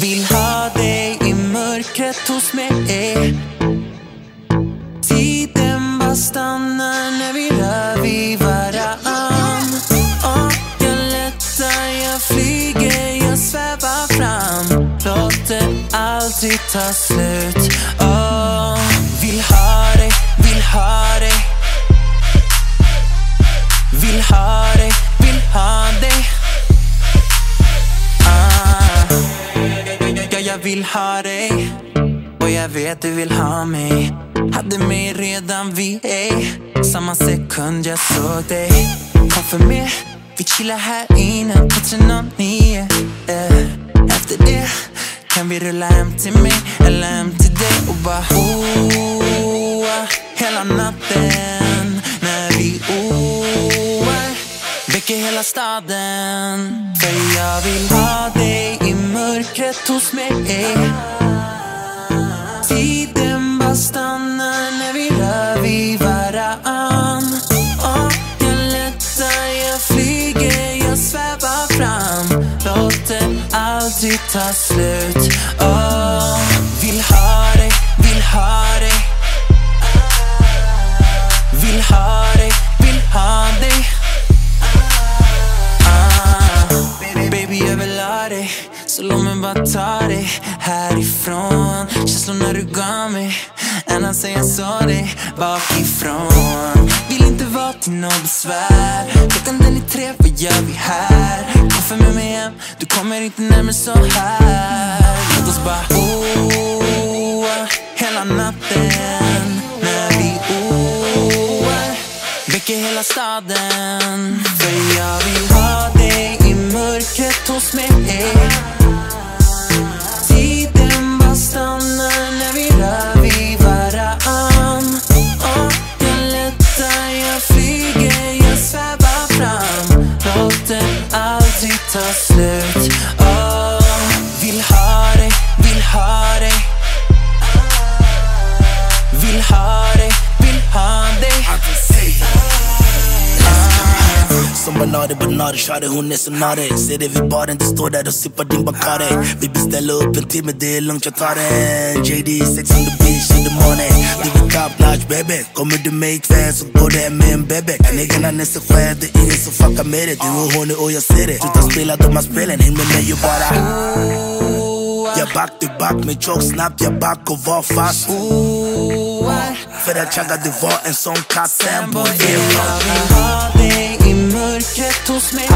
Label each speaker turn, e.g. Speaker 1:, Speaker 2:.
Speaker 1: Vill ha dig i mörkret hos mig. Tiden bara stannar när vi rör vid varann. Och Jag lättar, jag flyger, jag svävar fram. Låt det aldrig ta slut. Oh, Vill ha dig, vill ha dig. Vill ha dig, vill ha dig. Jag vill ha dig. Och jag vet du vill ha mig. Hade mig redan vid ej Samma sekund jag såg dig. Kom för mer, vi chillar här inne. På 309. Efter det kan vi rulla hem till mig. Eller hem till dig och bara hoa Hela natten. När vi oar Väcker hela staden. För jag vill ha dig mörkret hos mig Tiden bara stannar när vi rör vid varann. Och Jag lättar, jag flyger, jag svävar fram. Låt det aldrig ta slut. Låt mig bara ta dig härifrån. Känslorna du gav mig Ända sen jag såg dig bakifrån. Vill inte vara till något besvär. Klockan den är tre, vad gör vi här? Kom med mig hem, du kommer inte närmare så här. Låt oss bara oh, hela natten. När vi oar Väcker hela staden. För jag dig vid
Speaker 2: baren, du står där och sippar din Bacardi Vi beställer upp en timme, det är lugnt jag tar den JD, sex on the beach in the morning. Du är top notch baby. Kommer du med ikväll så går det hem med en bebek Niggan han är sig själv, det är ingen som fuckar med det Du och hon är och jag ser det Sluta spela de här spelen, häng med mig och bara Jag back till back med choke snabbt, jag back och var fast För att chagga det var en sån katt sen boy
Speaker 1: Jag mörkret hos